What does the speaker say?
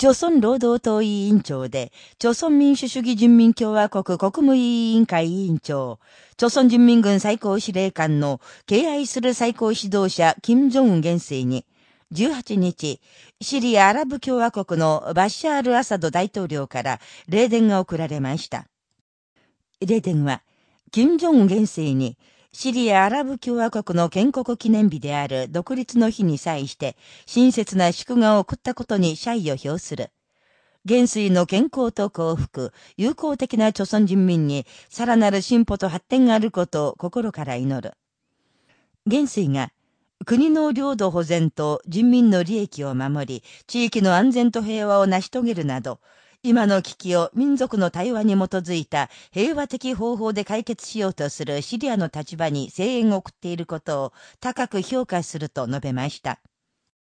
朝鮮労働党委員長で、朝鮮民主主義人民共和国国務委員会委員長、朝鮮人民軍最高司令官の敬愛する最高指導者、金正恩元帥に、18日、シリアアラブ共和国のバッシャール・アサド大統領から霊電が送られました。霊電は、金正恩元帥に、シリアアラブ共和国の建国記念日である独立の日に際して、親切な祝賀を送ったことに謝意を表する。元帥の健康と幸福、友好的な朝鮮人民にさらなる進歩と発展があることを心から祈る。元帥が、国の領土保全と人民の利益を守り、地域の安全と平和を成し遂げるなど、今の危機を民族の対話に基づいた平和的方法で解決しようとするシリアの立場に声援を送っていることを高く評価すると述べました。